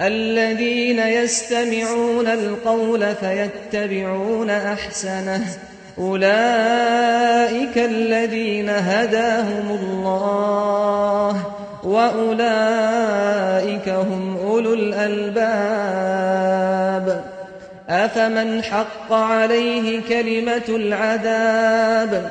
الذين يستمعون القول فيتبعون أحسنه. أولئك الذين هداهم الله وأولئك هم أولو الألباب. أفمن حق عليه كلمة العذاب؟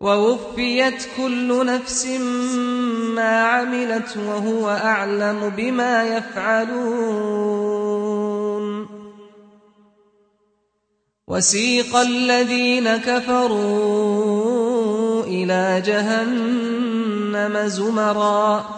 ووفيت كل نفس ما عملت وهو أعلم بما يفعلون. وسيق الذين كفروا إلى جهنم زمرا.